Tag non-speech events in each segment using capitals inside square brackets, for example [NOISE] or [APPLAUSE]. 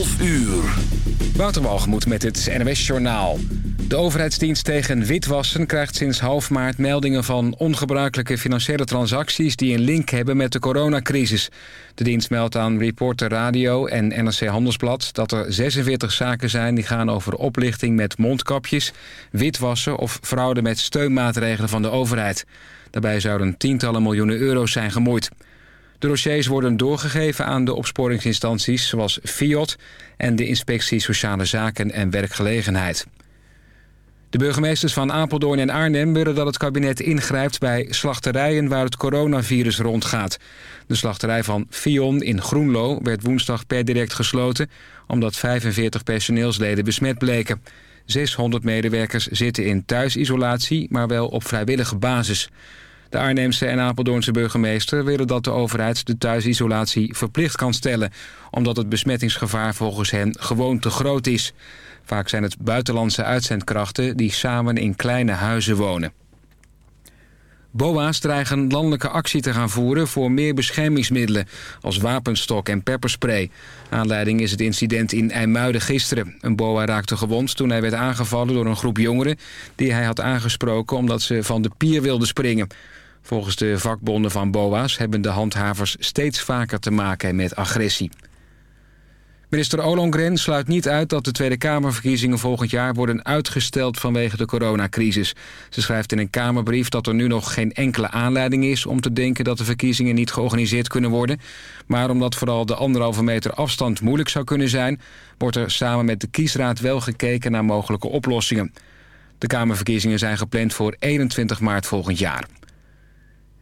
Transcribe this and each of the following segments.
12 uur. Waterwalgemoed met het NWS Journaal. De overheidsdienst tegen witwassen krijgt sinds half maart meldingen van ongebruikelijke financiële transacties die een link hebben met de coronacrisis. De dienst meldt aan Reporter Radio en NRC Handelsblad dat er 46 zaken zijn die gaan over oplichting met mondkapjes, witwassen of fraude met steunmaatregelen van de overheid. Daarbij zouden tientallen miljoenen euro's zijn gemoeid. De dossiers worden doorgegeven aan de opsporingsinstanties zoals FIOD en de Inspectie Sociale Zaken en Werkgelegenheid. De burgemeesters van Apeldoorn en Arnhem willen dat het kabinet ingrijpt bij slachterijen waar het coronavirus rondgaat. De slachterij van Fion in Groenlo werd woensdag per direct gesloten omdat 45 personeelsleden besmet bleken. 600 medewerkers zitten in thuisisolatie, maar wel op vrijwillige basis. De Arnhemse en Apeldoornse burgemeester willen dat de overheid de thuisisolatie verplicht kan stellen... omdat het besmettingsgevaar volgens hen gewoon te groot is. Vaak zijn het buitenlandse uitzendkrachten die samen in kleine huizen wonen. BOA's dreigen landelijke actie te gaan voeren voor meer beschermingsmiddelen... als wapenstok en pepperspray. Aanleiding is het incident in IJmuiden gisteren. Een BOA raakte gewond toen hij werd aangevallen door een groep jongeren... die hij had aangesproken omdat ze van de pier wilden springen. Volgens de vakbonden van BOA's hebben de handhavers steeds vaker te maken met agressie. Minister Ollongren sluit niet uit dat de Tweede Kamerverkiezingen volgend jaar worden uitgesteld vanwege de coronacrisis. Ze schrijft in een Kamerbrief dat er nu nog geen enkele aanleiding is om te denken dat de verkiezingen niet georganiseerd kunnen worden. Maar omdat vooral de anderhalve meter afstand moeilijk zou kunnen zijn, wordt er samen met de kiesraad wel gekeken naar mogelijke oplossingen. De Kamerverkiezingen zijn gepland voor 21 maart volgend jaar.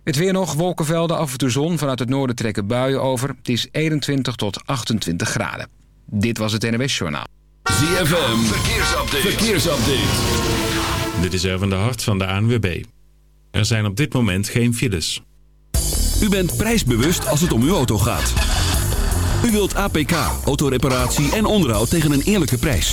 Het weer nog, wolkenvelden, af en toe zon. Vanuit het noorden trekken buien over. Het is 21 tot 28 graden. Dit was het NWS Journaal. ZFM, verkeersupdate. verkeersupdate. Dit is Erwin de Hart van de ANWB. Er zijn op dit moment geen files. U bent prijsbewust als het om uw auto gaat. U wilt APK, autoreparatie en onderhoud tegen een eerlijke prijs.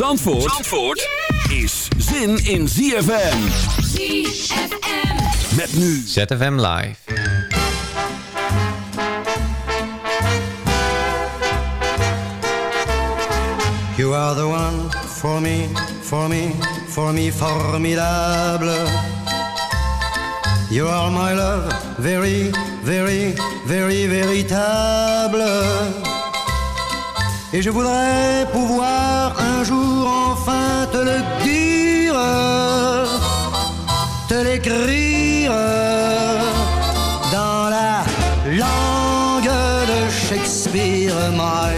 Zin in Zandvoort, Zandvoort is zin in ZFM. ZFM. Met nu ZFM Live. You are the one for me, for me, for me, formidable. You are my love, very, very, very, véritable. Et je voudrais pouvoir le dire. te l'écrire dans la langue de Shakespeare. My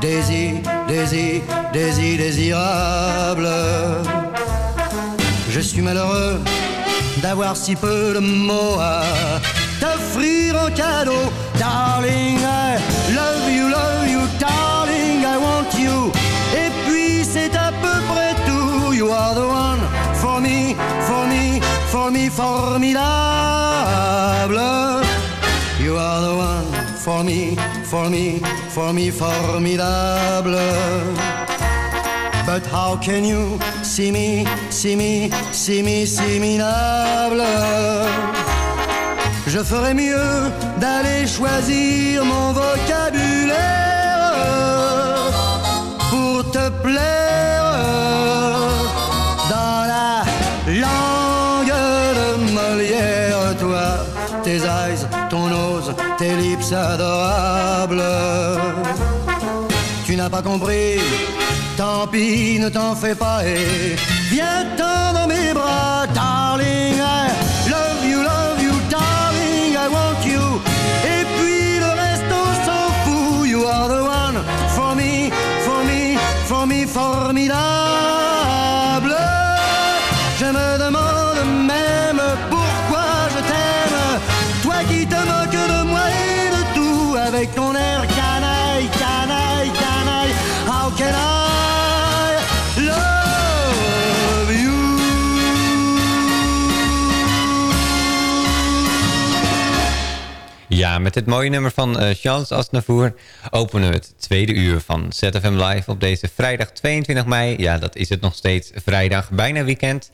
Daisy, Daisy, Daisy désirable. Je suis malheureux d'avoir si peu de mots à t'offrir en cadeau. Darling, I love you, love you, darling, You are the one for me, for me, for me, formidable. You are the one for me, for me, for me, formidable. But how can you see me, see me, see me, see Je ferais mieux d'aller choisir mon vocabulaire pour te plaire lips adorables. Tu n'as pas compris, tant pis, ne t'en fais pas et viens-t'en dans mes bras, darling. I love you, love you, darling, I want you. Et puis le reste, on s'en fout. You are the one for me, for me, for me, formidable. Ja, met dit mooie nummer van eh Charles Aznavour openen we het tweede uur van ZFM Live op deze vrijdag 22 mei. Ja, dat is het nog steeds vrijdag, bijna weekend.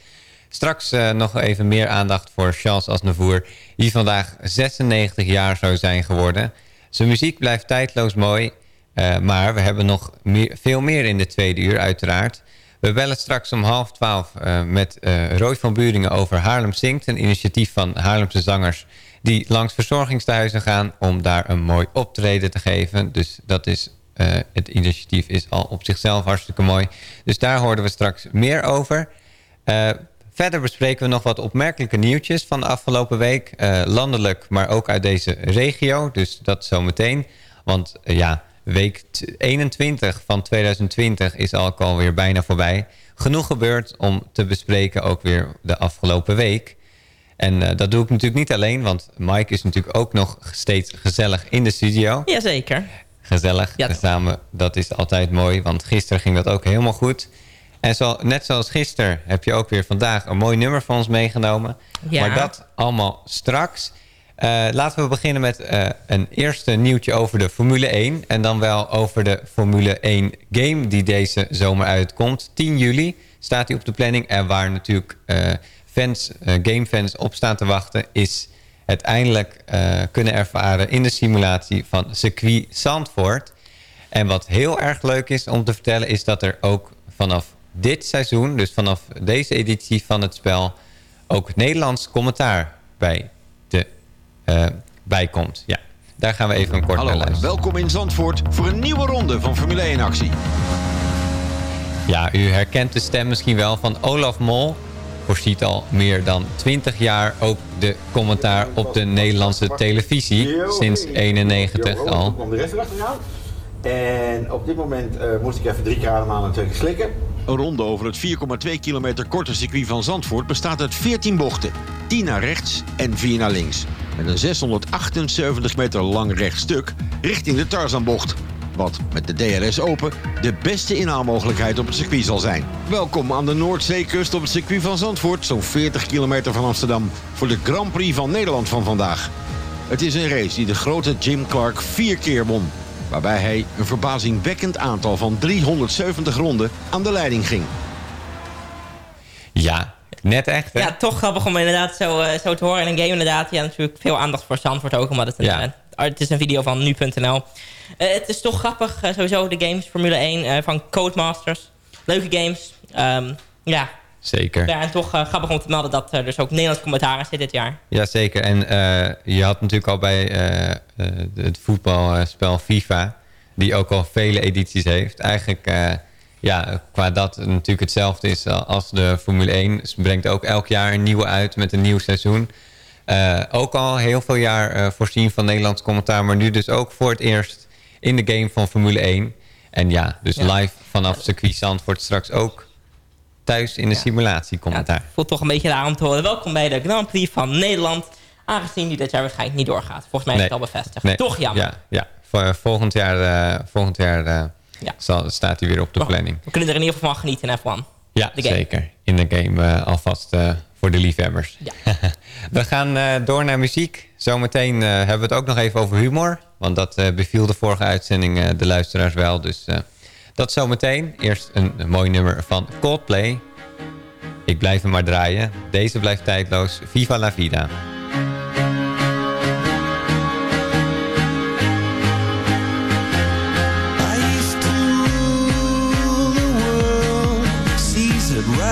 Straks eh, nog even meer aandacht voor Charles Aznavour, die vandaag 96 jaar zou zijn geworden. Zijn muziek blijft tijdloos mooi, eh, maar we hebben nog veel meer in de tweede uur uiteraard. We bellen straks om half twaalf met Roy van Buringen over Haarlem Zingt. Een initiatief van Haarlemse zangers die langs verzorgingstehuizen gaan om daar een mooi optreden te geven. Dus dat is, eh, het initiatief is al op zichzelf hartstikke mooi. Dus daar hoorden we straks meer over. Eh, verder bespreken we nog wat opmerkelijke nieuwtjes van de afgelopen week. Eh, landelijk, maar ook uit deze regio. Dus dat zometeen. Want ja, week t- 21 van 2020 is al alweer bijna voorbij. Genoeg gebeurd om te bespreken ook weer de afgelopen week. En eh, dat doe ik natuurlijk niet alleen, want Mike is natuurlijk ook nog steeds gezellig in de studio. Jazeker. Gezellig, Ja, samen, dat is altijd mooi, want gisteren ging dat ook helemaal goed. En zo, net zoals gisteren heb je ook weer vandaag een mooi nummer van ons meegenomen. Ja. Maar dat allemaal straks. Eh, laten we beginnen met eh, een eerste nieuwtje over de Formule 1. En dan wel over de Formule 1 game die deze zomer uitkomt. 10 juli staat hij op de planning. En waar natuurlijk fans, eh, gamefans op staan te wachten... is het eindelijk eh, kunnen ervaren in de simulatie van circuit Zandvoort. En wat heel erg leuk is om te vertellen... is dat er ook vanaf dit seizoen, dus vanaf deze editie van het spel... ook Nederlands commentaar bij de, eh, bij komt. Ja, daar gaan we even een kort naar Hallo, luisteren. welkom in Zandvoort voor een nieuwe ronde van Formule 1 actie. Ja, u herkent de stem misschien wel van Olaf Mol. Voorziet al meer dan 20 jaar ook de commentaar op de Nederlandse televisie. Sinds 91 al. de rest. En op dit moment eh, moest ik even drie keer ademhalen en slikken. Een ronde over het 4,2 kilometer korte circuit van Zandvoort bestaat uit 14 bochten. 10 naar rechts en 4 naar links. Met een 678 meter lang rechtstuk richting de Tarzanbocht. Wat met de DRS open de beste inhaalmogelijkheid op het circuit zal zijn. Welkom aan de Noordzeekust op het circuit van Zandvoort, zo'n 40 kilometer van Amsterdam, voor de Grand Prix van Nederland van vandaag. Het is een race die de grote Jim Clark vier keer won. Waarbij hij een verbazingwekkend aantal van 370 ronden aan de leiding ging. Ja, net echt hè? Ja, toch grappig om inderdaad zo, eh, zo te horen in een game inderdaad. Ja, natuurlijk veel aandacht voor Zandvoort ook, omdat het een, Ja. eh, het is een video van nu.nl. Eh, het is toch grappig, eh, sowieso de games, Formule 1 eh, van Codemasters. Leuke games. Ehm, ja, Zeker. ja, en toch grappig om te melden dat er dus ook Nederlands commentaar zit dit jaar. Jazeker. En eh, je had natuurlijk al bij het voetbalspel FIFA... die ook al vele edities heeft. Eigenlijk, ja, qua dat het natuurlijk hetzelfde is als de Formule 1. Ze brengt ook elk jaar een nieuwe uit met een nieuw seizoen. Ook al heel veel jaar voorzien van Nederlands commentaar... maar nu dus ook voor het eerst in de game van Formule 1. En ja, dus Ja. live vanaf circuit Zandvoort straks ook thuis in de simulatiecommentaar. Voelt toch een beetje raar om te horen. Welkom bij de Grand Prix van Nederland. Aangezien die dit jaar waarschijnlijk niet doorgaat. Volgens mij is het al bevestigd. Nee, Toch jammer. Ja, ja. Voor, volgend jaar, eh, volgend jaar eh, zal, staat hij weer op de planning. We kunnen er in ieder geval van genieten in F1. Ja, zeker. In de game eh, alvast voor de liefhebbers. [LAUGHS] we gaan eh, door naar muziek. Zometeen eh, hebben we het ook nog even over humor. Want dat eh, beviel de vorige uitzending de luisteraars wel. Dus dat zometeen. Eerst een, een mooi nummer van Coldplay. Ik blijf hem maar draaien. Deze blijft tijdloos. Viva la vida.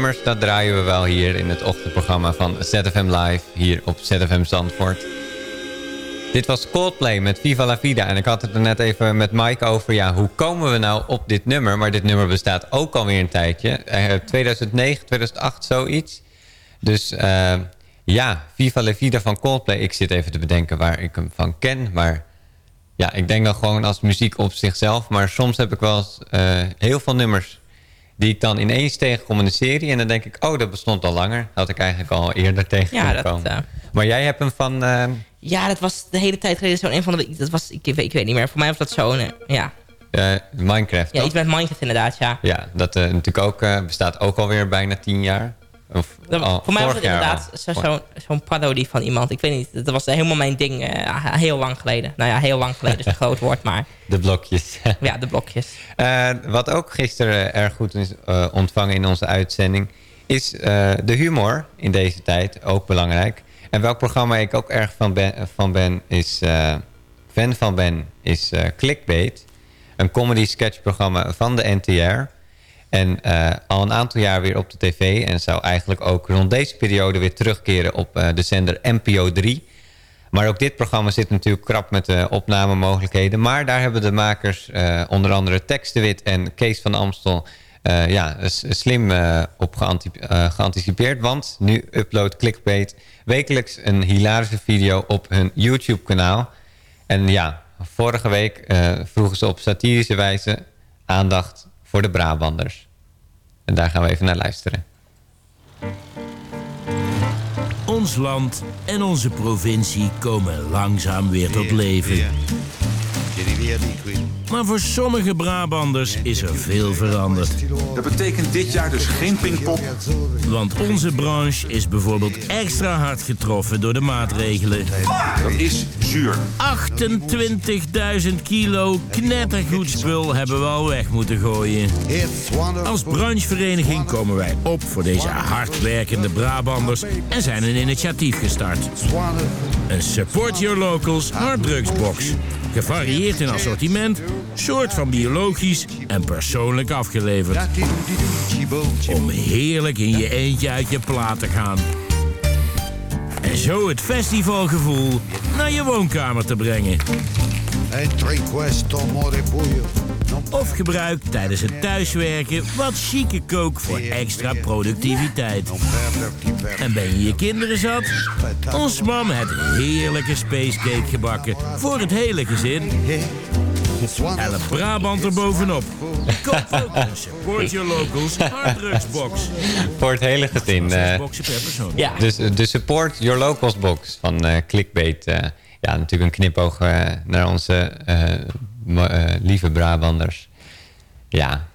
dat draaien we wel hier in het ochtendprogramma van ZFM Live, hier op ZFM Zandvoort. Dit was Coldplay met Viva la Vida. En ik had het er net even met Mike over, ja, hoe komen we nou op dit nummer? Maar dit nummer bestaat ook alweer een tijdje. Eh, 2009, 2008, zoiets. Dus eh, ja, Viva la Vida van Coldplay. Ik zit even te bedenken waar ik hem van ken, maar... Ja, ik denk dan gewoon als muziek op zichzelf. Maar soms heb ik wel eh, heel veel nummers Die ik dan ineens tegenkom in de serie. En dan denk ik, oh, dat bestond al langer. Had ik eigenlijk al eerder tegengekomen. Ja, dat, eh, Maar jij hebt hem van... eh, Ja, dat was de hele tijd geleden zo'n een van de... Dat was, ik, weet- ik weet niet meer. Voor mij was dat zo'n... eh, ja. Minecraft, ja, toch? iets met Minecraft inderdaad, ja. Ja, dat natuurlijk ook, bestaat ook alweer bijna tien jaar. Of, al- voor mij was het inderdaad zo- zo'n parodie van iemand. Ik weet niet, dat was helemaal mijn ding eh, heel lang geleden. Nou ja, heel lang geleden is een [LAUGHS] groot woord, maar De blokjes. [LAUGHS] ja, de blokjes. Eh, wat ook gisteren erg goed is eh, ontvangen in onze uitzending... is de humor in deze tijd, ook belangrijk. En welk programma ik ook erg van ben, van ben is... fan van ben, is Clickbait. Een comedy sketchprogramma van de NTR. En eh, al een aantal jaar weer op de tv. En zou eigenlijk ook rond deze periode weer terugkeren op eh, de zender NPO 3. Maar ook dit programma zit natuurlijk krap met de opnamemogelijkheden. Maar daar hebben de makers, eh, onder andere Tex de Wit en Kees van Amstel... ja, slim op geanti- geanticipeerd. Want nu uploadt Clickbait wekelijks een hilarische video op hun YouTube-kanaal. En ja, vorige week vroegen ze op satirische wijze aandacht voor de Brabanders. En daar gaan we even naar luisteren. Ons land en onze provincie komen langzaam weer tot leven. Maar voor sommige Brabanders is er veel veranderd. Dat betekent dit jaar dus geen Pinkpop. Want onze branche is bijvoorbeeld extra hard getroffen door de maatregelen. Dat is zuur. 28.000 kilo knettergoed spul hebben we al weg moeten gooien. Als branchevereniging komen wij op voor deze hardwerkende Brabanders en zijn een initiatief gestart. Een Support Your Locals harddrugsbox. Gevarieerd in assortiment, soort van biologisch en persoonlijk afgeleverd. Om heerlijk in je eentje uit je plaat te gaan. En zo het festivalgevoel naar je woonkamer te brengen. Of gebruik tijdens het thuiswerken wat chique kook voor extra productiviteit. En ben je je kinderen zat? Ons mam het heerlijke spacecake gebakken voor het hele gezin. Een Brabant er bovenop. Koop ook een Support Your Locals harddrugsbox. Voor het hele gezin. eh, boxen per persoon. Ja. Dus eh, de Support Your Locals box van eh, Clickbait. ja, natuurlijk een knipoog naar onze lieve Brabanders. Ja.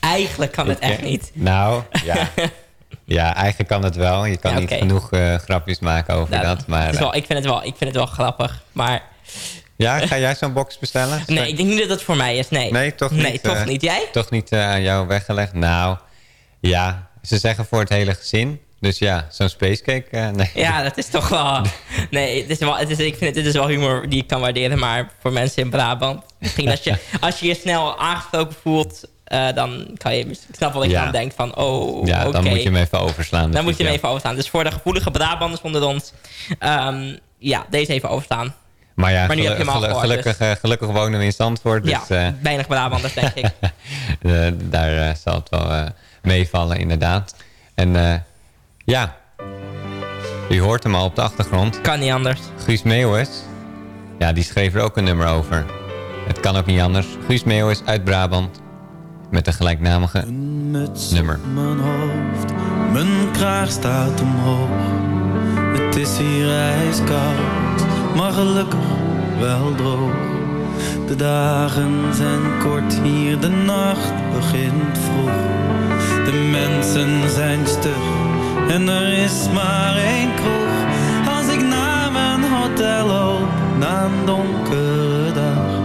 Eigenlijk kan het echt eh, niet. Nou, ja. [LAUGHS] ja, eigenlijk kan het wel. Je kan Ja, niet genoeg eh, grapjes maken over Nou, dat. Maar eh, wel, ik, vind het wel, ik vind het wel grappig, maar... ja, ga jij zo'n box bestellen? [LAUGHS] Nee, ik denk niet dat het voor mij is, nee. Nee, toch niet? Nee, toch eh, niet. Jij? Toch niet eh, aan jou weggelegd? Nou, ja. Ze zeggen voor het hele gezin. Dus ja, zo'n spacecake, eh, nee. Ja, dat is toch wel... Nee, het is wel, het is, ik vind dit is wel humor die ik kan waarderen. Maar voor mensen in Brabant... Misschien als je [LAUGHS] als je, je snel aangesproken voelt... eh, dan kan je... Ik snap wel dat je Ja. dan denkt van... Oh, Ja, dan moet je hem even overslaan. Dan Dus moet je hem even overstaan. Dus voor de gevoelige Brabanders onder ons... ehm, ja, deze even overstaan. Maar ja, Maar nu heb je gelu- hem al gelu- gehoord, gelukkig, eh, gelukkig wonen we in Zandvoort. Dus, ja, weinig Brabanders, denk ik. [LAUGHS] daar zal het wel meevallen, inderdaad. En ja, u hoort hem al op de achtergrond. Kan niet anders. Guus Meeuwis, ja, die schreef er ook een nummer over. Het kan ook niet anders. Guus Meeuwis uit Brabant, met een gelijknamige nummer. mijn hoofd, mijn kraag staat omhoog. Het is hier ijskoud, maar gelukkig wel droog. De dagen zijn kort hier, de nacht begint vroeg. De mensen zijn stug en er is maar één kroeg. Als ik naar mijn hotel loop, na een donkere dag,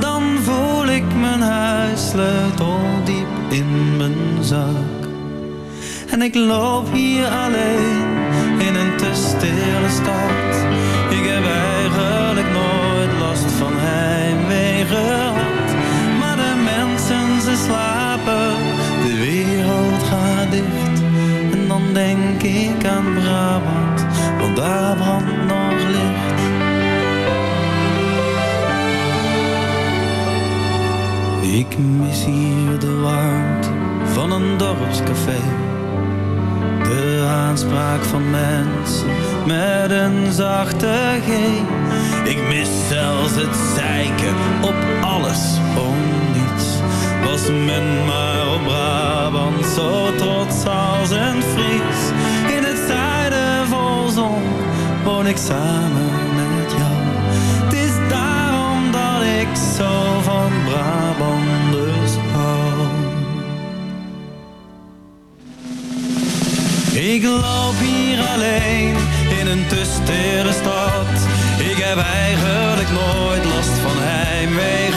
dan voel ik mijn huissleutel diep in mijn zak. En ik loop hier alleen in een te stille stad. Denk ik aan Brabant, want daar brandt nog licht. Ik mis hier de warmte van een dorpscafé. De aanspraak van mensen met een zachte G. Ik mis zelfs het zeiken op alles om niets. was men maar op Brabant zo trots als een Fries. Zon woon ik samen met jou. Het is daarom dat ik zo van Brabanders hou. Ik loop hier alleen in een te stad. Ik heb eigenlijk nooit last van heimwee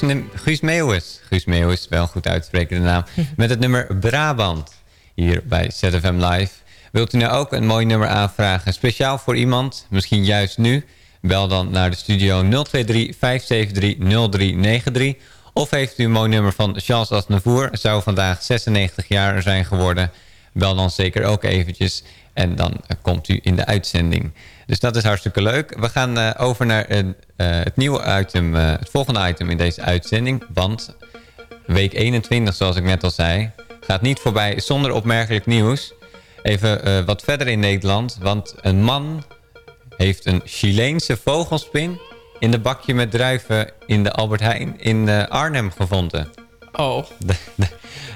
Guus, Guus Meeuwis. Guus Meeuwis, wel goed uitspreken de naam. [LAUGHS] Met het nummer Brabant. Hier bij ZFM Live. Wilt u nou ook een mooi nummer aanvragen? Speciaal voor iemand, misschien juist nu? Bel dan naar de studio 023 573 0393. Of heeft u een mooi nummer van Charles Aznavour? Zou vandaag 96 jaar zijn geworden. Bel dan zeker ook eventjes. En dan komt u in de uitzending. Dus dat is hartstikke leuk. We gaan eh, over naar eh, het nieuwe item, eh, het volgende item in deze uitzending. Want week 21, zoals ik net al zei, gaat niet voorbij zonder opmerkelijk nieuws. Even wat verder in Nederland. Want een man heeft een Chileense vogelspin in de bakje met druiven in de Albert Heijn in Arnhem gevonden. Oh, [LAUGHS] dat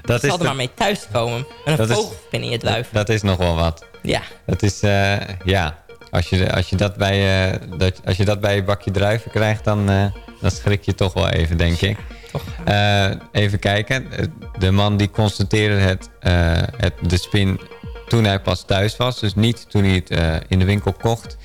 dat zal is er maar mee thuis komen. Met Dat een vogelspin in je druif. Dat is nog wel wat. Ja. Dat is, ja, als je, als, je dat bij, eh, dat, als je dat bij je bakje druiven krijgt, dan, eh, dan schrik je toch wel even, denk ik. Eh, even kijken. De man die constateerde het, eh, het, de spin toen hij pas thuis was. Dus niet toen hij het eh, in de winkel kocht.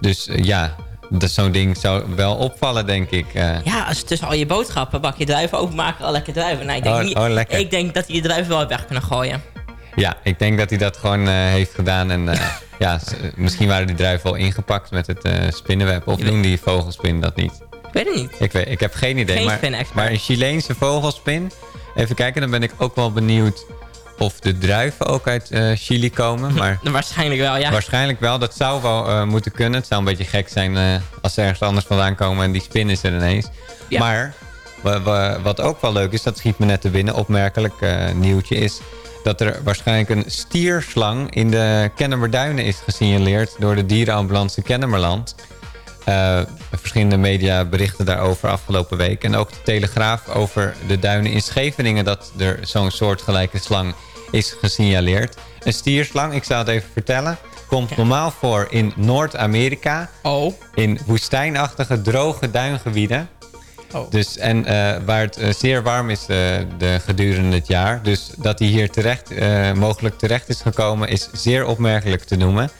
Dus ja, dat zo'n ding zou wel opvallen, denk ik. eh. Ja, als tussen al je boodschappen bak je druiven openmaken, al lekker druiven. Nou, ik, denk Oh, niet, oh, lekker. ik denk dat hij je druiven wel weg kunnen gooien. Ja, ik denk dat hij dat gewoon eh, heeft gedaan. En eh, ja, s- misschien waren die druiven al ingepakt met het eh, spinnenweb. Of doen die vogelspin dat niet? Ik weet het niet. Ik, weet, ik heb geen idee. Geen maar, maar een Chileense vogelspin. Even kijken, dan ben ik ook wel benieuwd of de druiven ook uit eh, Chili komen. [LAUGHS] Maar Waarschijnlijk wel, ja. waarschijnlijk wel. Dat zou wel eh, moeten kunnen. Het zou een beetje gek zijn eh, als ze ergens anders vandaan komen en die spin is er ineens. Maar wa- wa- wat ook wel leuk is, dat schiet me net te binnen, opmerkelijk eh, nieuwtje is dat er waarschijnlijk een stierslang in de Kennemerduinen is gesignaleerd door de dierenambulance Kennemerland. Eh, verschillende media berichten daarover afgelopen week. En ook de Telegraaf over de duinen in Scheveningen... dat er zo'n soortgelijke slang is gesignaleerd. Een stierslang, ik zal het even vertellen... komt normaal voor in Noord-Amerika. Oh. In woestijnachtige, droge duingebieden. Oh. Dus, en eh, waar het eh, zeer warm is eh, de, gedurende het jaar. Dus dat hij hier terecht, mogelijk terecht is gekomen... is zeer opmerkelijk te noemen.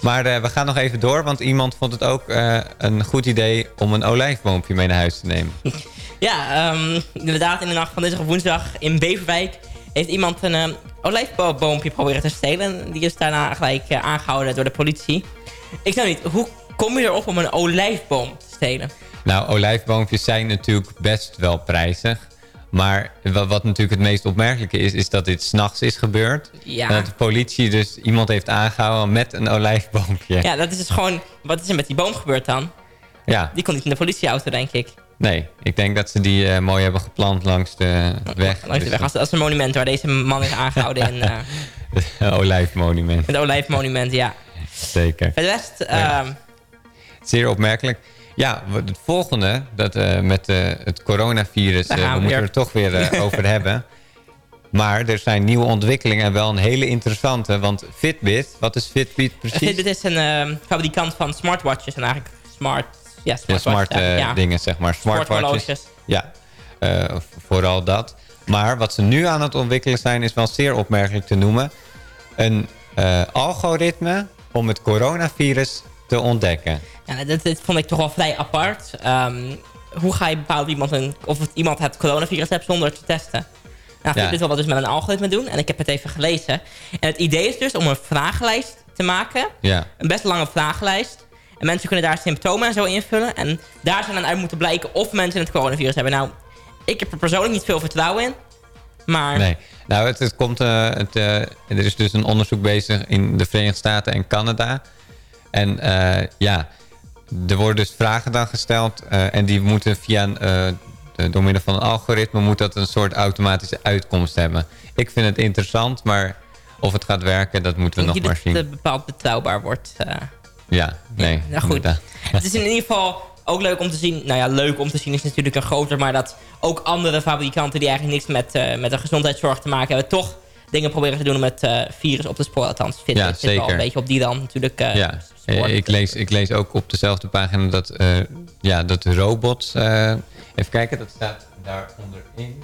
Maar we gaan nog even door, want iemand vond het ook een goed idee om een olijfboompje mee naar huis te nemen. Ja, ehm, inderdaad, in de nacht van dinsdag woensdag in Beverwijk heeft iemand een ehm, olijfboompje proberen te stelen. Die is daarna gelijk eh, aangehouden door de politie. Ik snap niet, hoe kom je erop om een olijfboom te stelen? Nou, olijfboompjes zijn natuurlijk best wel prijzig. Maar wa- wat natuurlijk het meest opmerkelijke is, is dat dit s'nachts is gebeurd. Ja. En dat de politie dus iemand heeft aangehouden met een olijfboompje. Ja, dat is dus gewoon... Wat is er met die boom gebeurd dan? Ja. Die kon niet in de politieauto, denk ik. Nee, ik denk dat ze die eh, mooi hebben geplant langs de weg. Langs de weg. Als, als een monument waar deze man is aangehouden in [LAUGHS] eh, Het olijfmonument. het Olijfmonument, ja. Zeker. De rest, Ja. ehm, Zeer opmerkelijk. Ja, het volgende, dat, eh, met eh, het coronavirus, eh, we moeten er toch weer [LAUGHS] over hebben. Maar er zijn nieuwe ontwikkelingen en wel een hele interessante. Want Fitbit, wat is Fitbit [LAUGHS] precies? Dit is een ehm, fabrikant van smartwatches en eigenlijk smart... Ja, smart ja. dingen, zeg maar. Smartwatches. Ja, vooral dat. Maar wat ze nu aan het ontwikkelen zijn, is wel zeer opmerkelijk te noemen. Een algoritme om het coronavirus te ontdekken. Ja, dit, dit vond ik toch wel vrij apart. Ehm, hoe ga je bepalen of iemand, een, of het, iemand het coronavirus heeft zonder het te testen? Nou, Ja. dit wil wat dus met een algoritme doen. En ik heb het even gelezen. En het idee is dus om een vragenlijst te maken. Ja. Een best lange vragenlijst. En mensen kunnen daar symptomen en zo invullen. En daar zou dan uit moeten blijken of mensen het coronavirus hebben. Nou, ik heb er persoonlijk niet veel vertrouwen in. Maar Nee. Nou, het, het komt, eh, het, eh, er is dus een onderzoek bezig in de Verenigde Staten en Canada. En eh, ja, er worden dus vragen dan gesteld. eh, en die moeten via een, eh, de- door middel van een algoritme... moet dat een soort automatische uitkomst hebben. Ik vind het interessant, maar of het gaat werken, dat moeten we nog maar dat zien. het bepaald betrouwbaar wordt. eh. Ja, nee. Nou goed. inderdaad. Het is in ieder geval ook leuk om te zien. Nou ja, leuk om te zien is natuurlijk een groter. Maar dat ook andere fabrikanten die eigenlijk niks met, met de gezondheidszorg te maken hebben... toch dingen proberen te doen om het virus op te sporen. Althans, Fitbit Ja, zit wel zeker. een beetje op die dan natuurlijk. ja, ik lees, ik lees ook op dezelfde pagina dat, eh, ja, dat de robots... eh, even kijken, dat staat daar onderin.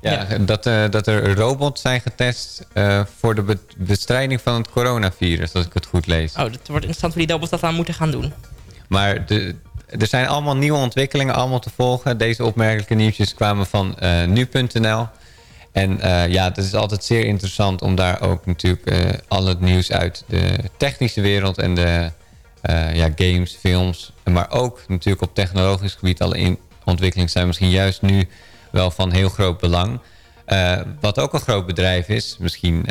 Ja, Dat, eh, dat er robots zijn getest eh, voor de be- bestrijding van het coronavirus, als ik het goed lees. Oh, het wordt interessant hoe die robots dat aan moeten gaan doen. Maar de, er zijn allemaal nieuwe ontwikkelingen allemaal te volgen. Deze opmerkelijke nieuwtjes kwamen van eh, nu.nl. En eh, ja, het is altijd zeer interessant om daar ook natuurlijk eh, al het nieuws uit de technische wereld en de eh, ja, games, films. Maar ook natuurlijk op technologisch gebied alle in ontwikkelingen zijn misschien juist nu wel van heel groot belang. Wat ook een groot bedrijf is, misschien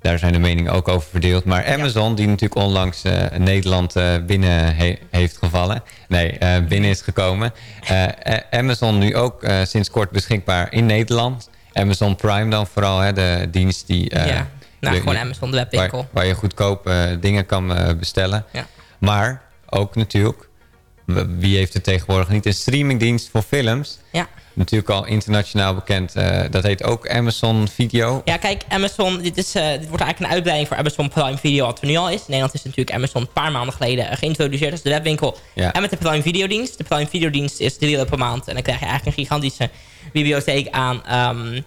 daar zijn de meningen ook over verdeeld. Maar Amazon, die natuurlijk onlangs Nederland binnen he- heeft gevallen. Nee, binnen is gekomen. Amazon nu ook sinds kort beschikbaar in Nederland. Amazon Prime dan vooral, hè, de dienst die... eh, Ja, nou, je- gewoon Amazon, de webwinkel. Waar, waar je goedkoop eh, dingen kan eh, bestellen. Ja. Maar ook natuurlijk, wie heeft het tegenwoordig niet? Een streamingdienst voor films. Ja. Natuurlijk al internationaal bekend. eh, dat heet ook Amazon Video. Ja, kijk, Amazon, dit, is, eh, dit wordt eigenlijk een uitbreiding voor Amazon Prime Video, wat er nu al is. In Nederland is natuurlijk Amazon een paar maanden geleden eh, geïntroduceerd als de webwinkel. Ja. En met de Prime Video dienst. De Prime Video dienst is 3 euro per maand. En dan krijg je eigenlijk een gigantische bibliotheek aan, ehm,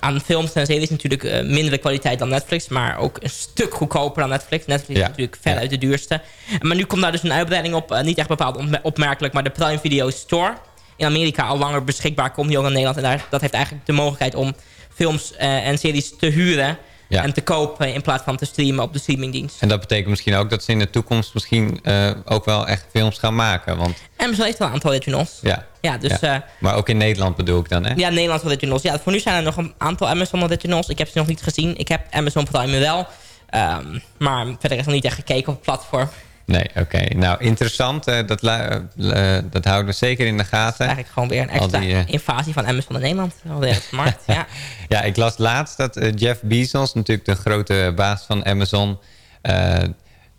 aan films en series. Natuurlijk eh, mindere kwaliteit dan Netflix, maar ook een stuk goedkoper dan Netflix. Netflix Ja. is natuurlijk veruit de duurste. Maar nu komt daar dus een uitbreiding op. eh, niet echt bepaald opme- opmerkelijk, maar de Prime Video Store. In Amerika al langer beschikbaar, komt nu ook in Nederland. En daar, dat heeft eigenlijk de mogelijkheid om films eh, en series te huren... Ja. en te kopen in plaats van te streamen op de streamingdienst. En dat betekent misschien ook dat ze in de toekomst misschien eh, ook wel echt films gaan maken. Want Amazon heeft wel een aantal originals. ja, Ja, dus... Ja. maar ook in Nederland bedoel ik dan, hè? Ja, Nederlands originals. Ja, voor nu zijn er nog een aantal Amazon originals. Ik heb ze nog niet gezien. Ik heb Amazon Prime wel. Ehm, maar verder is nog niet echt gekeken op het platform. Nee, oké. Nou, interessant. eh, dat, lu- eh, dat houden we zeker in de gaten. Eigenlijk gewoon weer een extra die, eh, invasie van Amazon in Nederland. Alweer op de markt, [LAUGHS] ja. Ja, ik las laatst dat eh, Jeff Bezos, natuurlijk de grote baas van Amazon... eh,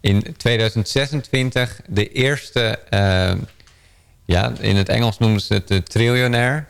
in 2026 de eerste, eh, ja, in het Engels noemen ze het de triljonair...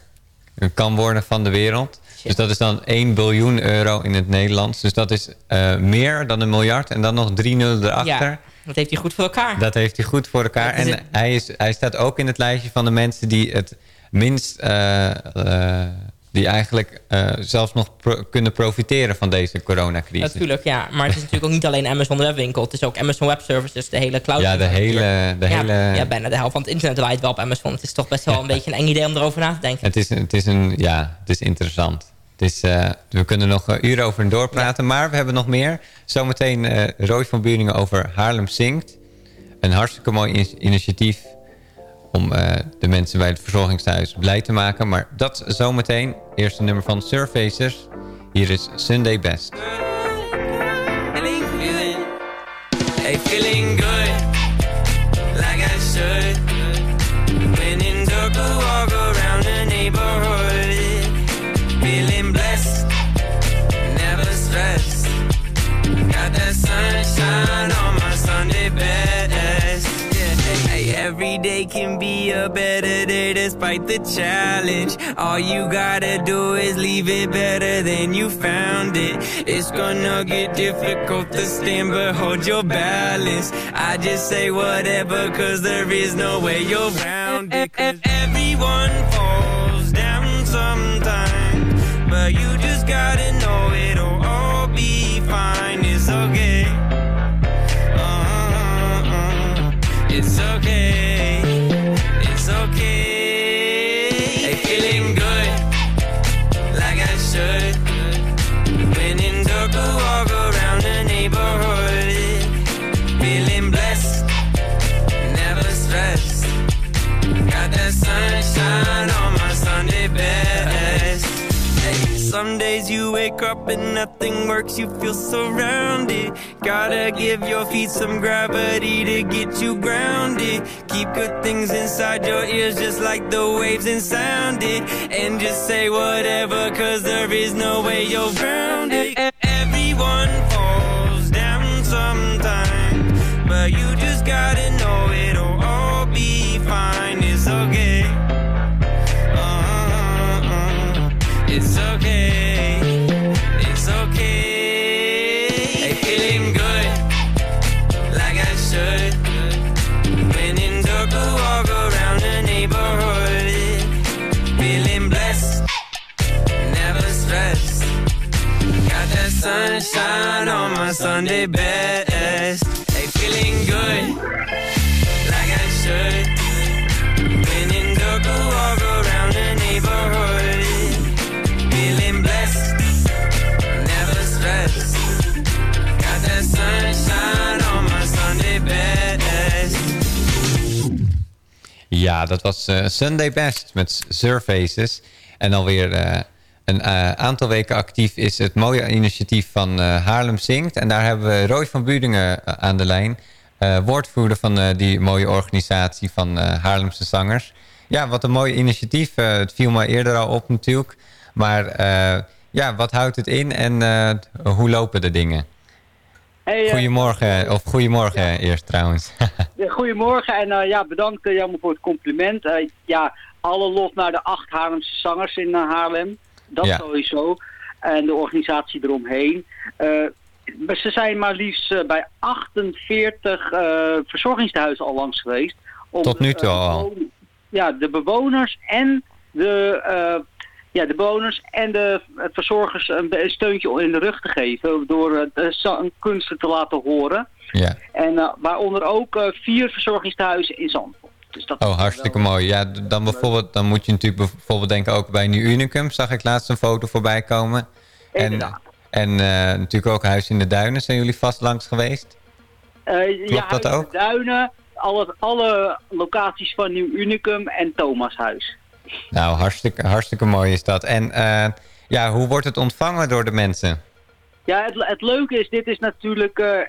kan worden van de wereld. Dus dat is dan 1 biljoen euro in het Nederlands. Dus dat is eh, meer dan een miljard en dan nog drie nullen erachter. ja, dat heeft hij goed voor elkaar. Dat heeft hij goed voor elkaar. En hij, is, hij staat ook in het lijstje van de mensen die het minst... eh, eh, die eigenlijk eh, zelfs nog pro- kunnen profiteren van deze coronacrisis. Natuurlijk, ja. Maar het is natuurlijk ook niet alleen Amazon webwinkel. Het is ook Amazon Web Services, de hele cloud. Ja, de hele... De ja, hele ja, bijna de helft van het internet draait wel op Amazon. Het is toch best wel een beetje een eng idee om erover na te denken. het, is, het, is een, ja, het is interessant. Is, eh, we kunnen nog een uur over doorpraten, maar we hebben nog meer. Zometeen eh Roy van Buringen over Haarlem Zingt. Een hartstikke mooi in- initiatief om eh, de mensen bij het verzorgingstehuis blij te maken. Maar dat zometeen. Eerste nummer van Surfacers. Hier is Sunday Best. Feeling good. Hey, feeling good. Day can be a better day despite the challenge. All you gotta do is leave it better than you found it. It's gonna get difficult to stand, but hold your balance. I just say whatever, cause there is no way you're round it. 'Cause everyone falls down sometime, but you just gotta know it'll all be fine. It's okay. Uh-uh. It's okay. Some days you wake up and nothing works, you feel surrounded. Gotta give your feet some gravity to get you grounded. Keep good things inside your ears, just like the waves and sound it. And just say whatever, cause there is no way you're grounded. Everyone falls down sometime, but you just gotta sunshine on my Sunday best. Hey, feeling good, like I should. When in dark, a walk around the neighborhood. Feeling blessed, never stressed. Got that sunshine on my Sunday best. Ja, dat was eh, Sunday Best met Surfaces. En alweer eh een eh, aantal weken actief is het mooie initiatief van eh, Haarlem Zingt. En daar hebben we Roy van Buurdingen eh, aan de lijn. woordvoerder van die mooie organisatie van Haarlemse zangers. Ja, wat een mooi initiatief. Het viel me eerder al op natuurlijk. Maar ja, wat houdt het in en hoe lopen de dingen? Hey, Goedemorgen, of goedemorgen eerst trouwens. [LAUGHS] Goedemorgen en ja, bedankt uh, Jammer voor het compliment. Ja, alle lof naar de acht Haarlemse zangers in Haarlem. Dat Ja. sowieso. En de organisatie eromheen. Eh, maar ze zijn maar liefst eh, bij 48 eh verzorgingstehuizen al langs geweest. Om, Tot nu toe al. Ja, de bewoners en de, ja, de bewoners en de verzorgers een, een steuntje in de rug te geven. Door de za- kunsten te laten horen. ja. En waaronder ook vier verzorgingstehuizen in Zandvoort. Dus dat Oh, hartstikke mooi. Ja, dan, bijvoorbeeld, dan moet je natuurlijk bijvoorbeeld denken ook bij Nu Unicum. Zag ik laatst een foto voorbij komen. En, en eh, natuurlijk ook Huis in de Duinen. Zijn jullie vast langs geweest? Eh, ja, dat Huis in ook? de Duinen, alle, alle locaties van Nieuw Unicum en Thomashuis. Nou, hartstikke, hartstikke mooi is dat. En eh, ja, hoe wordt het ontvangen door de mensen? Ja, het, het leuke is, dit is natuurlijk eh,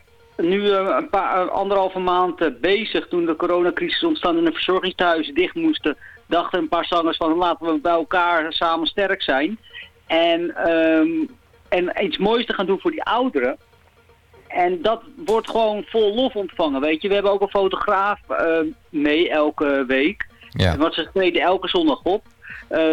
nu eh, een paar, eh, anderhalve maand eh, bezig. Toen de coronacrisis ontstond en de verzorgingstehuizen dicht moesten, dachten een paar zangers van laten we bij elkaar samen sterk zijn. En, ehm, en iets moois te gaan doen voor die ouderen. En dat wordt gewoon vol lof ontvangen, weet je. We hebben ook een fotograaf mee elke week. Ja. Want ze treden elke zondag op.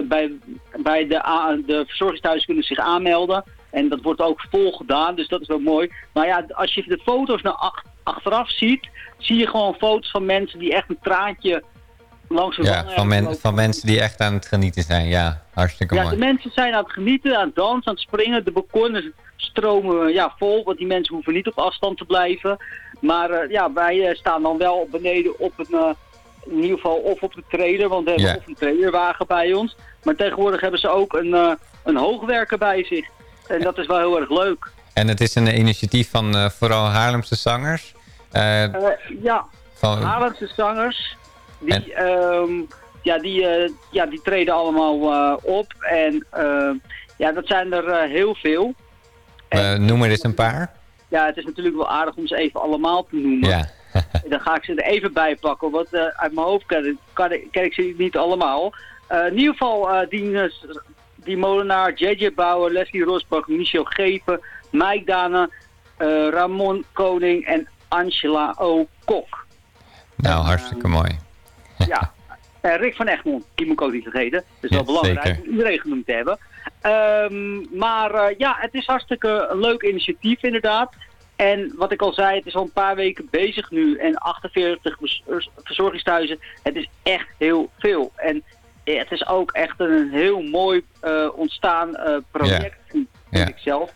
Bij bij de, de verzorgingstehuizen kunnen zich aanmelden. En dat wordt ook vol gedaan, dus dat is wel mooi. Maar ja, als je de foto's naar ach- achteraf ziet, zie je gewoon foto's van mensen die echt een traantje langs hun Ja, van, men, van mensen die echt aan het genieten zijn. Ja, hartstikke Ja, de mooi. mensen zijn aan het genieten, aan het dansen, aan het springen. De balkonnen stromen ja, vol, want die mensen hoeven niet op afstand te blijven. Maar eh, ja, wij eh, staan dan wel beneden op een, eh, in ieder geval of op de trailer, want we hebben of een trailerwagen bij ons. Maar tegenwoordig hebben ze ook een, een hoogwerker bij zich. En dat is wel heel erg leuk. En het is een initiatief van eh, vooral Haarlemse zangers. Eh, Eh, ja, van, Haarlemse zangers, die, ehm, ja, die, ja, die treden allemaal op. En ja, dat zijn er heel veel. noem er eens een paar. Ja, het is natuurlijk wel aardig om ze even allemaal te noemen. Ja. [LAUGHS] dan ga ik ze er even bij pakken, want uit mijn hoofd ken, ik- ken ik ze niet allemaal. Eh, in ieder geval die, eh, die molenaar, JJ Bauer, Leslie Rosbach, Michel Geven, Mike Dane, eh, Ramon Koning en Angela O. Kok. Nou, hartstikke mooi. [LAUGHS] Ja, Eh, Rick van Egmond, die moet ik ook niet vergeten. Dat is wel Ja, belangrijk zeker. om iedereen genoemd te hebben. Ehm, maar eh, ja, het is hartstikke een leuk initiatief inderdaad. En wat ik al zei, het is al een paar weken bezig nu. En 48 vers- verzorgingstehuizen, het is echt heel veel. En eh, het is ook echt een heel mooi eh, ontstaan eh, project, vind Ja. ik zelf.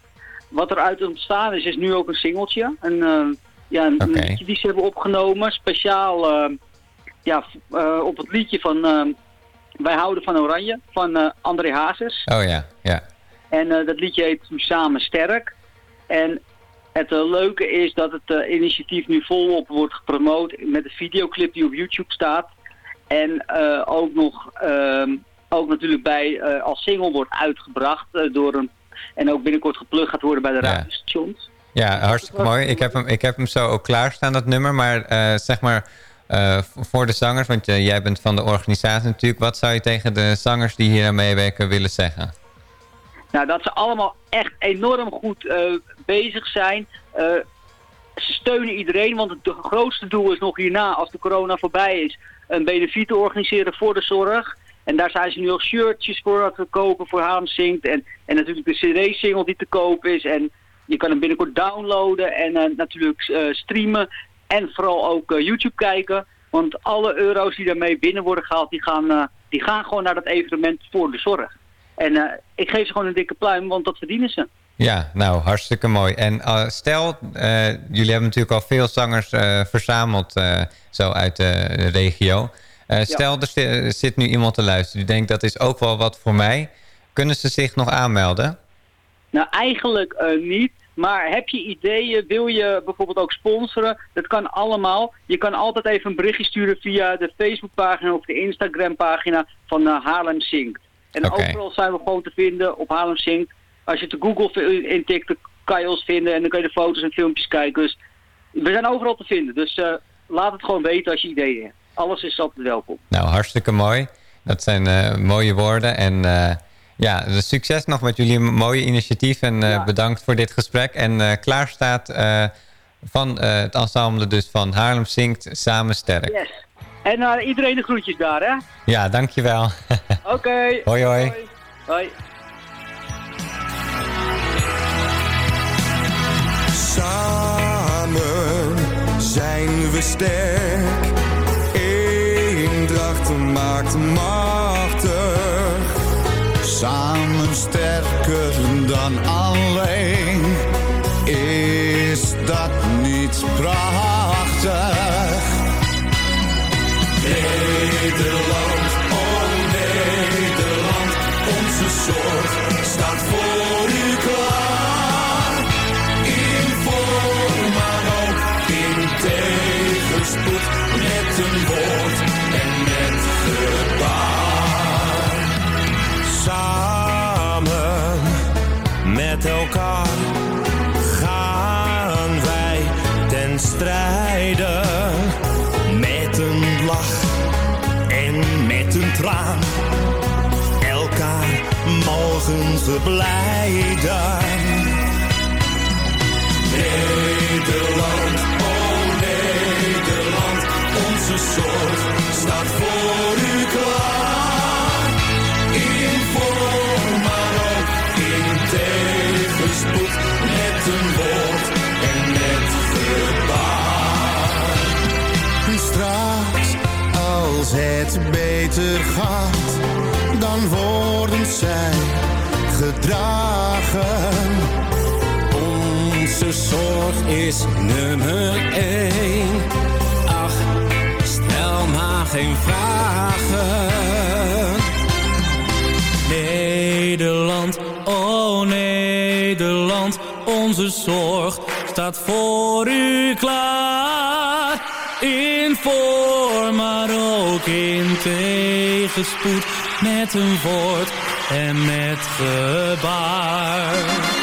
Wat eruit ontstaan is, is nu ook een singeltje. Een, ja, een, liedje die ze hebben opgenomen, speciaal ja, op het liedje van Wij houden van Oranje, van André Hazes. Oh ja, ja. En dat liedje heet Samen Sterk. En het leuke is dat het initiatief nu volop wordt gepromoot met een videoclip die op YouTube staat. En eh, ook nog ehm, ook natuurlijk bij eh, als single wordt uitgebracht eh, door een en ook binnenkort geplukt gaat worden bij de Ja. radiostations. Ja, hartstikke mooi. Ik heb hem, ik heb hem zo ook klaarstaan, dat nummer. Maar zeg maar, voor de zangers, want jij bent van de organisatie natuurlijk. Wat zou je tegen de zangers die hier aan meewerken willen zeggen? Nou, dat ze allemaal echt enorm goed bezig zijn. Ze steunen iedereen, want het grootste doel is nog hierna, als de corona voorbij is, een benefiet te organiseren voor de zorg. En daar zijn ze nu al shirtjes voor aan het verkopen voor Haarlem Zingt. En, en natuurlijk de cd-single die te koop is. En je kan hem binnenkort downloaden en eh, natuurlijk eh, streamen. En vooral ook eh, YouTube kijken. Want alle euro's die daarmee binnen worden gehaald, die gaan, die gaan gewoon naar dat evenement voor de zorg. En ik geef ze gewoon een dikke pluim, want dat verdienen ze. Ja, nou, hartstikke mooi. En eh, stel, eh, jullie hebben natuurlijk al veel zangers eh, verzameld zo uit de regio. Stel, er zi- zit nu iemand te luisteren die denkt dat is ook wel wat voor mij. Kunnen ze zich nog aanmelden? Nou, eigenlijk niet. Maar heb je ideeën, wil je bijvoorbeeld ook sponsoren? Dat kan allemaal. Je kan altijd even een berichtje sturen via de Facebookpagina of de Instagram-pagina van Haarlem Zingt. En overal zijn we gewoon te vinden op Haarlem Zingt. Als je het de Google intikt, dan kan je ons vinden en dan kan je de foto's en filmpjes kijken. Dus we zijn overal te vinden. Dus eh, laat het gewoon weten als je ideeën hebt. Alles is altijd welkom. Nou, hartstikke mooi. Dat zijn eh, mooie woorden. En eh, ja, dus succes nog met jullie mooie initiatief. En bedankt voor dit gesprek. En klaar staat eh, van het ensemble dus van Haarlem Zingt Samen Sterk. Yes. En iedereen de groetjes daar, hè? Ja, dankjewel. [LAUGHS] Oké. Hoi, hoi. Hoi. Zijn we sterk. Eendracht maakt machtig. Samen sterker dan alleen. Is dat niet prachtig? Nederland, oh Nederland, onze soort ten strijde. Met een lach en met een traan. Elkaar mogen verblijden. Nederland, oh Nederland, onze soort staat voor als het beter gaat, dan worden zij gedragen. Onze zorg is nummer één. Ach, stel maar geen vragen. Nederland, oh Nederland, onze zorg staat voor u klaar. In vorm, maar ook in tegenspoed, met een woord en met gebaar.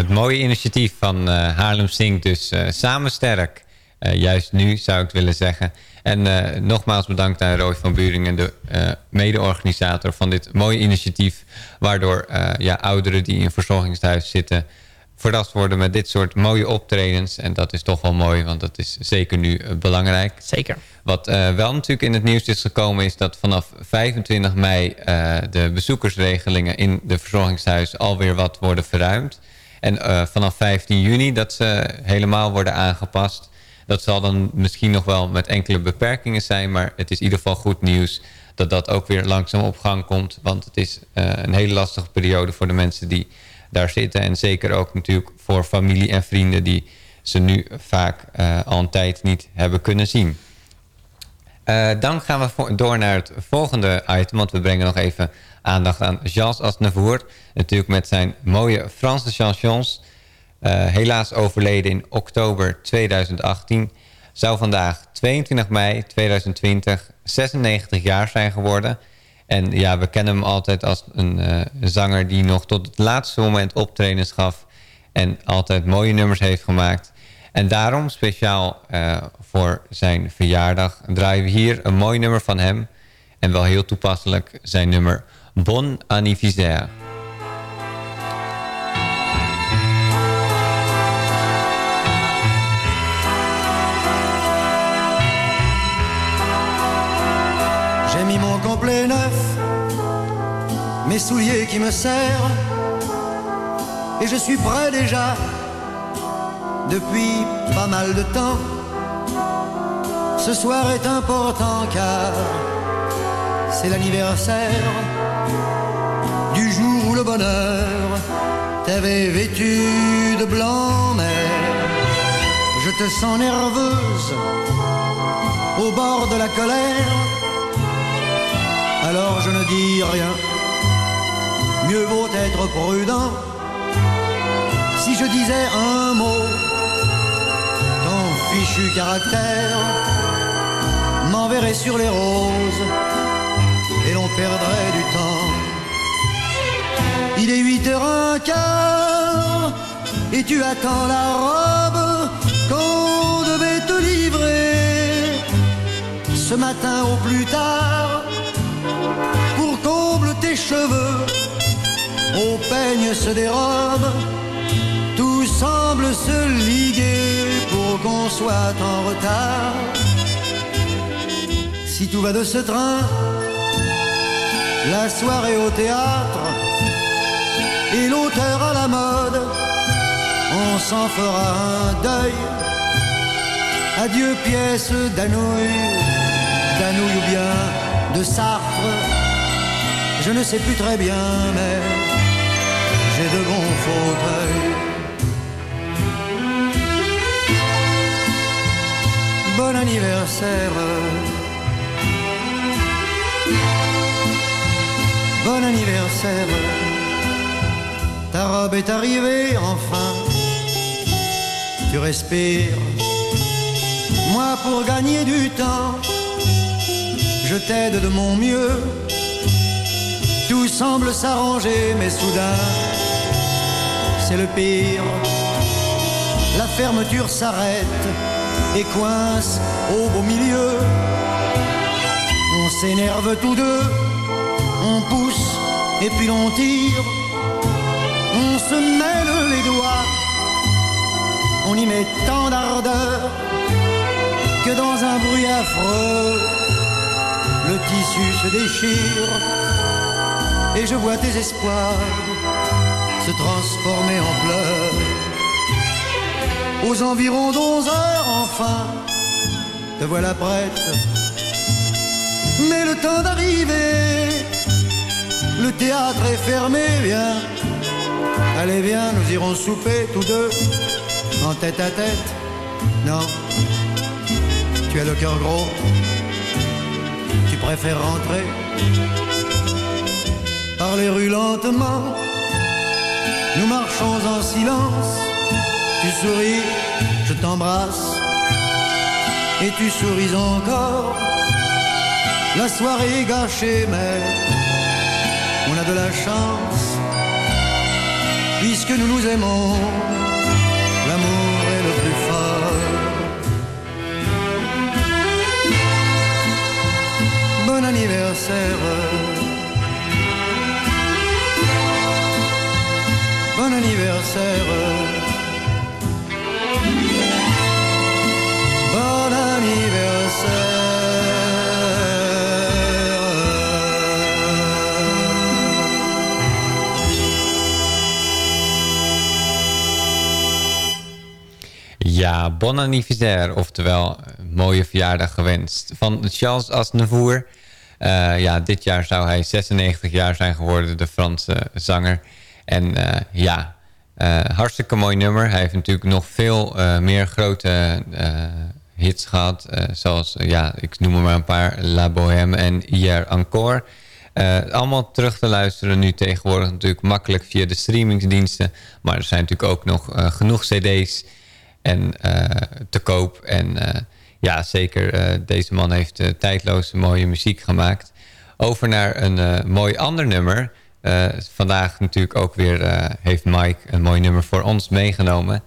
Het mooie initiatief van eh, Haarlem Zingt, dus eh, samen sterk. Eh, juist nu, zou ik willen zeggen. En nogmaals bedankt aan Roy van Buringen, de mede-organisator van dit mooie initiatief. Waardoor ja, ouderen die in een verzorgingshuis zitten verrast worden met dit soort mooie optredens. En dat is toch wel mooi, want dat is zeker nu belangrijk. Zeker. Wat wel natuurlijk in het nieuws is gekomen... is dat vanaf 25 mei de bezoekersregelingen in de verzorgingshuis alweer wat worden verruimd. En eh, vanaf 15 juni dat ze helemaal worden aangepast. Dat zal dan misschien nog wel met enkele beperkingen zijn... maar het is in ieder geval goed nieuws dat dat ook weer langzaam op gang komt. Want het is eh, een hele lastige periode voor de mensen die daar zitten. En zeker ook natuurlijk voor familie en vrienden... die ze nu vaak eh, al een tijd niet hebben kunnen zien. Eh, dan gaan we door naar het volgende item. Want we brengen nog even aandacht aan Charles Aznavour. Natuurlijk met zijn mooie Franse chansons. Eh, helaas overleden in oktober 2018. Zou vandaag 22 mei 2020 96 jaar zijn geworden. En ja, we kennen hem altijd als een eh, zanger die nog tot het laatste moment optredens gaf. En altijd mooie nummers heeft gemaakt. En daarom, speciaal eh, voor zijn verjaardag, draaien we hier een mooi nummer van hem. En wel heel toepasselijk zijn nummer Bon Anniversaire. J'ai mis mon complet neuf, mes souliers qui me serrent, et je suis prêt déjà depuis pas mal de temps. Ce soir est important car c'est l'anniversaire du jour où le bonheur t'avait vêtu de blanc, mais je te sens nerveuse au bord de la colère. Alors je ne dis rien, mieux vaut être prudent. Si je disais un mot, fichu caractère m'enverrait sur les roses et l'on perdrait du temps. Il est 8 heures un quart et tu attends la robe qu'on devait te livrer ce matin au plus tard pour comble tes cheveux au peigne se dérobe tout semble se liguer pour qu'on soit en retard. Si tout va de ce train la soirée au théâtre et l'auteur à la mode on s'en fera un deuil. Adieu pièce d'Anouilh d'Anouilh ou bien de Sartre. Je ne sais plus très bien, mais j'ai de bons fauteuils. Bon anniversaire. Bon anniversaire. Ta robe est arrivée enfin. Tu respires. Moi pour gagner du temps, je t'aide de mon mieux. Tout semble s'arranger, mais soudain, c'est le pire. La fermeture s'arrête et coince au beau milieu. On s'énerve tous deux, on pousse et puis l'on tire. On se mêle les doigts, on y met tant d'ardeur que dans un bruit affreux, le tissu se déchire et je vois tes espoirs se transformer en pleurs. Aux environs d'onze heures, enfin, te voilà prête. Mais le temps d'arriver, le théâtre est fermé, viens. Allez, viens, nous irons souper tous deux, en tête à tête. Non, tu as le cœur gros, tu préfères rentrer par les rues lentement. Nous marchons en silence. Tu souris, je t'embrasse. Et tu souris encore. La soirée est gâchée, mais on a de la chance. Puisque que nous nous aimons, l'amour est le plus fort. Bon anniversaire. Bon anniversaire. Ja, bon anniversaire, oftewel eh, mooie verjaardag gewenst. Van Charles Aznavour. Eh, ja, dit jaar zou hij 96 jaar zijn geworden, de Franse zanger. En eh, ja, eh, hartstikke mooi nummer. Hij heeft natuurlijk nog veel meer grote hits gehad. eh, zoals, ja, ik noem er maar een paar. La Bohème en Hier Encore. Allemaal terug te luisteren nu tegenwoordig natuurlijk makkelijk via de streamingsdiensten. Maar er zijn natuurlijk ook nog genoeg cd's en, eh, te koop. En eh, ja, zeker eh, deze man heeft tijdloze mooie muziek gemaakt. Over naar een mooi ander nummer. Vandaag natuurlijk ook weer heeft Mike een mooi nummer voor ons meegenomen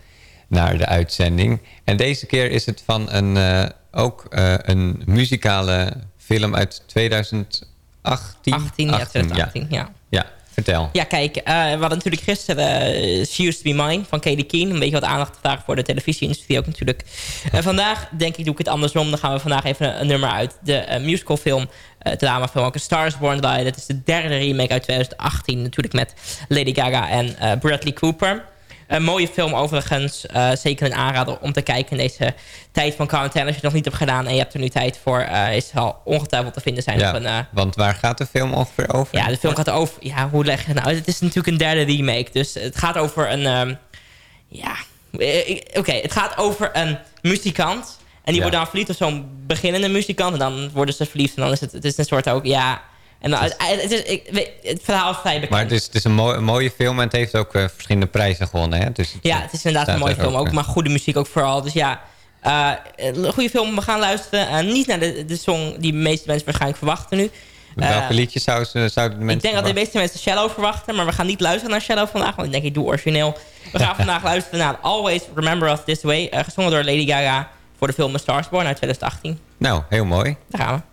naar de uitzending. En deze keer is het van een, ook een muzikale film uit 2018. 18, ja, 2018, ja. Ja, vertel. Ja, kijk, eh, we hadden natuurlijk gisteren eh, She Used To Be Mine van Katie Keen. Een beetje wat aandacht gevraagd voor de televisieindustrie ook natuurlijk. En vandaag denk ik doe ik het andersom. Dan gaan we vandaag even een, nummer uit de eh, musicalfilm. Uh, dramafilm ook Stars Born Die. Dat is de derde remake uit 2018. Natuurlijk met Lady Gaga en eh, Bradley Cooper. Een mooie film overigens. eh, zeker een aanrader om te kijken in deze tijd van quarantaine. Als je het nog niet hebt gedaan en je hebt er nu tijd voor... eh, is het al ongetwijfeld te vinden zijn Ja, op een... eh, want waar gaat de film ongeveer over? ja, de film gaat over... Ja, hoe leg je het nou uit? Het is natuurlijk een derde remake. Dus het gaat over een... ehm, ja... Oké, het gaat over een muzikant. En die Ja. wordt dan verliefd op zo'n beginnende muzikant. En dan worden ze verliefd. En dan is het, het is een soort ook... Ja... En dan, het, het, is, ik, weet- het verhaal is vrij bekend. Maar het is, het is een, mooi- een mooie film en het heeft ook eh, verschillende prijzen gewonnen. Hè? Dus Ja, het is inderdaad een mooie film. Ook, eh, maar goede muziek ook vooral. Dus ja, eh, een goede film. We gaan luisteren. Eh, niet naar de, de song die de meeste mensen waarschijnlijk verwachten nu. Welke liedjes zouden, zouden de mensen ik denk dat de meeste mensen Shallow verwachten. Maar we gaan niet luisteren naar Shallow vandaag. Want ik denk, ik doe origineel. We gaan [LAUGHS] vandaag luisteren naar Always Remember Us This Way. gezongen door Lady Gaga voor de film A Star is Born uit 2018. Nou, heel mooi. Daar gaan we.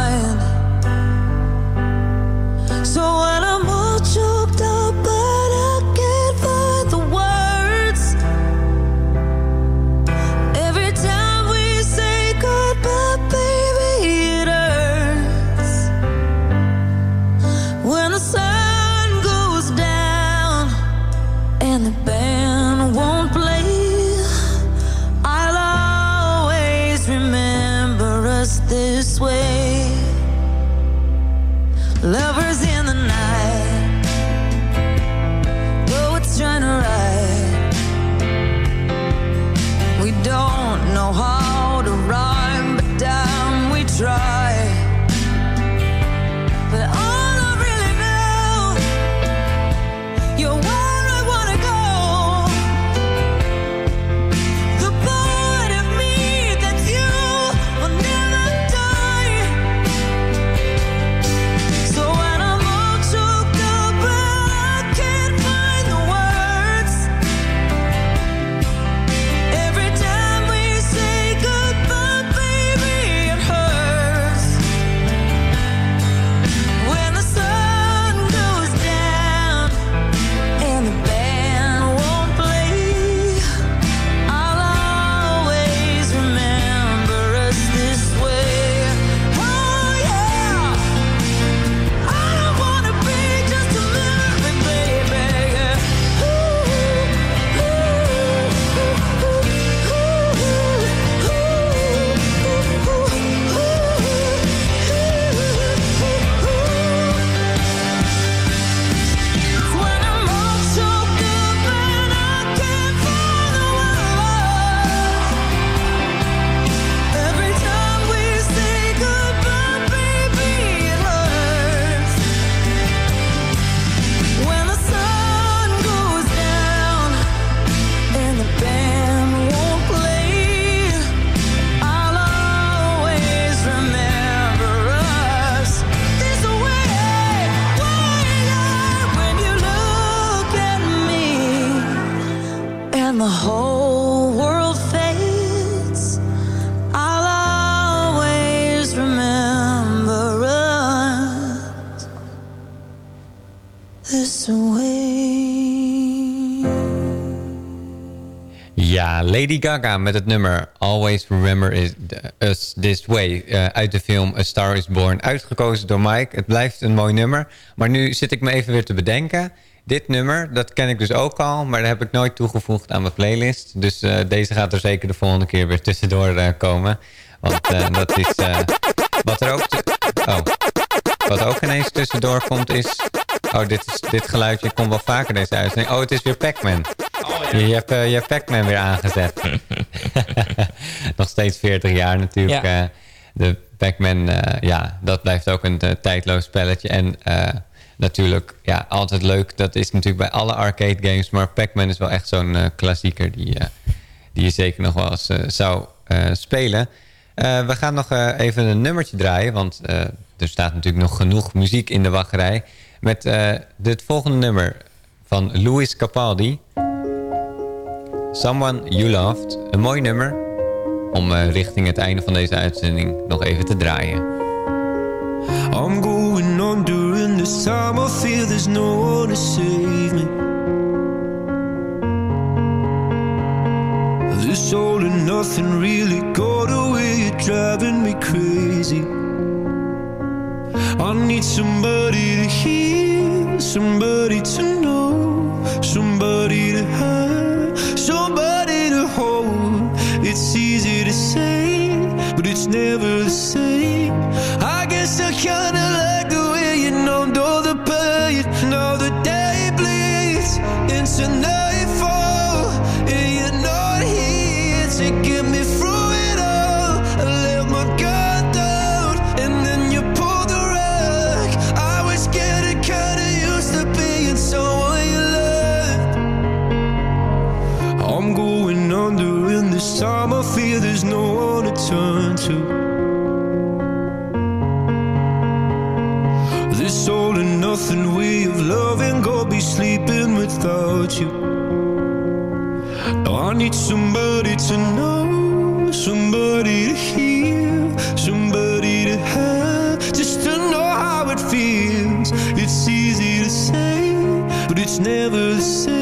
Lady Gaga met het nummer Always Remember Us This Way... eh, uit de film A Star Is Born, uitgekozen door Mike. Het blijft een mooi nummer. Maar nu zit ik me even weer te bedenken. Dit nummer, dat ken ik dus ook al... maar dat heb ik nooit toegevoegd aan mijn playlist. Dus eh, deze gaat er zeker de volgende keer weer tussendoor eh, komen. Want dat is... wat er ook... Oh. Wat ook ineens tussendoor komt is... Oh, dit, is, dit geluidje komt wel vaker deze uitzending. Oh, het is weer Pac-Man. Je, hebt, eh, je Pac-Man weer aangezet. [LAUGHS] Nog steeds 40 jaar natuurlijk. Ja. eh, de Pac-Man, eh, ja, dat blijft ook een tijdloos spelletje. En natuurlijk, ja, altijd leuk. Dat is natuurlijk bij alle arcade games. Maar Pac-Man is wel echt zo'n klassieker die, die je zeker nog wel eens zou spelen. We gaan nog even een nummertje draaien. Want er staat natuurlijk nog genoeg muziek in de wachtrij. Met dit volgende nummer van Louis Capaldi. Someone You Loved. Een mooi nummer om eh, richting het einde van deze uitzending nog even te draaien. I'm going on during this time. I feel there's no one to save me. This all and nothing really got away. Driving me crazy. I need somebody to hear, somebody to know, somebody to have, never never the same.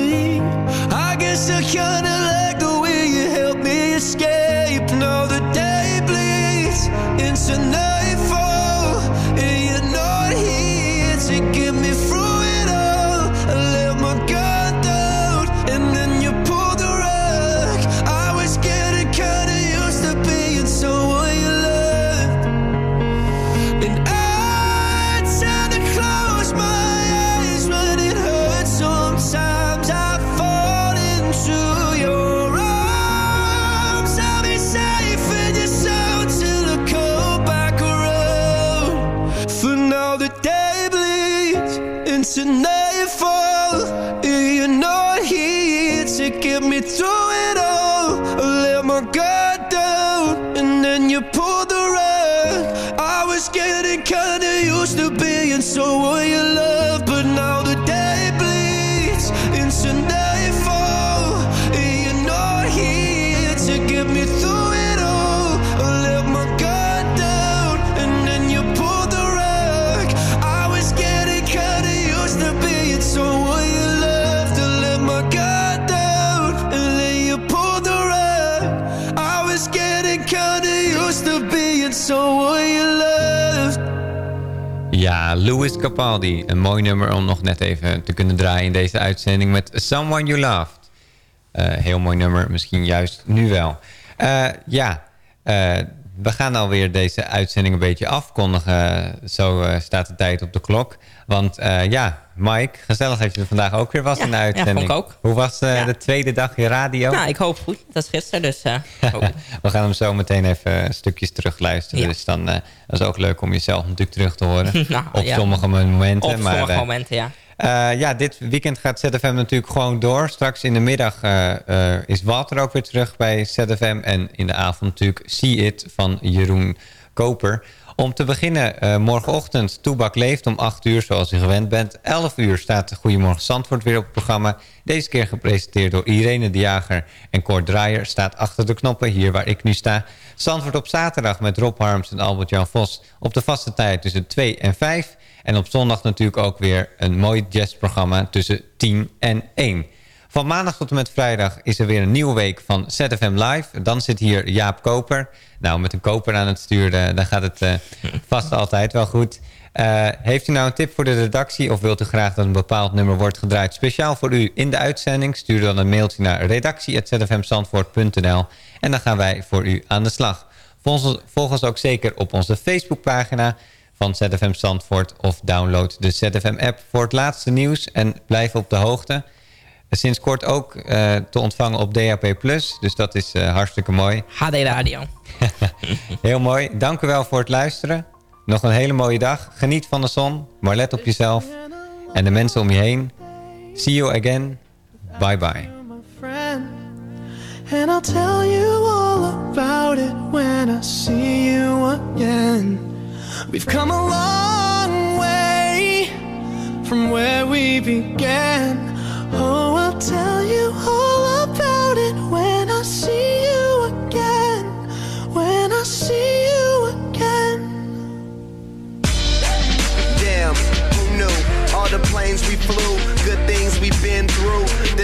Kinda used to being someone you love, Ja, Louis Capaldi. Een mooi nummer om nog net even te kunnen draaien in deze uitzending met Someone You Loved. Eh, heel mooi nummer, misschien juist nu wel. Eh, ja, eh, we gaan alweer deze uitzending een beetje afkondigen. Zo eh, staat de tijd op de klok. Want eh, ja, Mike, gezellig dat je er vandaag ook weer was Ja, in de ja, uitzending. ik ook. Hoe was eh, de tweede dag in radio? Nou, ik hoop goed. Dat is gisteren, dus... [LAUGHS] We gaan hem zo meteen even stukjes terugluisteren. Ja. Dus dan dat is ook leuk om jezelf natuurlijk terug te horen. [LAUGHS] Nou, op ja. sommige momenten. Op maar, sommige momenten, ja. Eh, ja, dit weekend gaat ZFM natuurlijk gewoon door. Straks in de middag eh, eh, is Walter ook weer terug bij ZFM. En in de avond natuurlijk See It van Jeroen Koper. Om te beginnen, morgenochtend Toebak leeft om 8 uur zoals u gewend bent. 11 uur staat Goedemorgen Zandvoort weer op het programma. Deze keer gepresenteerd door Irene de Jager. En Kort Draaier staat achter de knoppen, hier waar ik nu sta. Zandvoort op zaterdag met Rob Harms en Albert-Jan Vos. Op de vaste tijd tussen 2 en 5. En op zondag natuurlijk ook weer een mooi jazzprogramma tussen 10 en 1. Van maandag tot en met vrijdag is er weer een nieuwe week van ZFM Live. Dan zit hier Jaap Koper. Nou, met een koper aan het sturen, dan gaat het eh, [LAUGHS] vast altijd wel goed. Eh, heeft u nou een tip voor de redactie of wilt u graag dat een bepaald nummer wordt gedraaid speciaal voor u in de uitzending? Stuur dan een mailtje naar redactie.zfmzandvoort.nl en dan gaan wij voor u aan de slag. Volg ons, volg ons ook zeker op onze Facebookpagina van ZFM Zandvoort of download de ZFM-app voor het laatste nieuws en blijf op de hoogte. Sinds kort ook eh, te ontvangen op DAP+, dus dat is eh, hartstikke mooi. HD Radio. [LAUGHS] Heel mooi. Dank u wel voor het luisteren. Nog een hele mooie dag. Geniet van de zon, maar let op jezelf en de mensen om je heen. See you again. Bye bye. And I'll tell you all about it when I see you again We've come a long way from where we began Oh, I'll tell you all about it when I see you again When I see you again Damn, who knew? All the planes we flew, good things we've been through.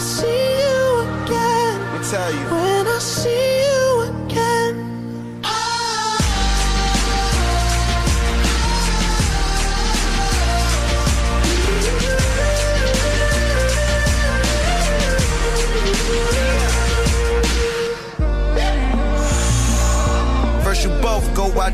see you again. Let me tell you. When I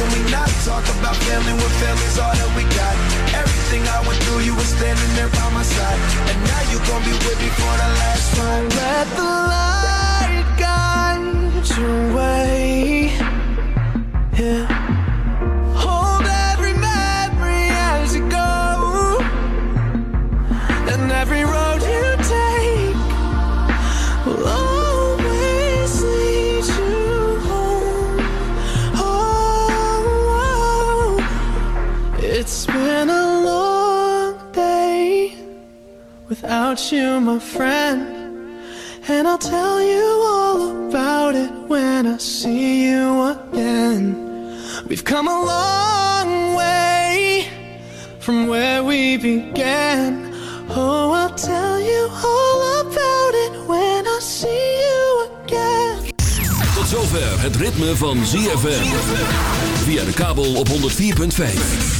Can we not talk about family when family's all that we got? Everything I went through, you were standing there by my side, and now you gon' be with me for the last time. Let the light guide your way. Yeah. Without you, my friend. And I'll tell you all about it when I see you again. We've come a long way from where we began. Oh, I'll tell you all about it when I see you again. Tot zover het ritme van ZFM. Via de kabel op 104.5.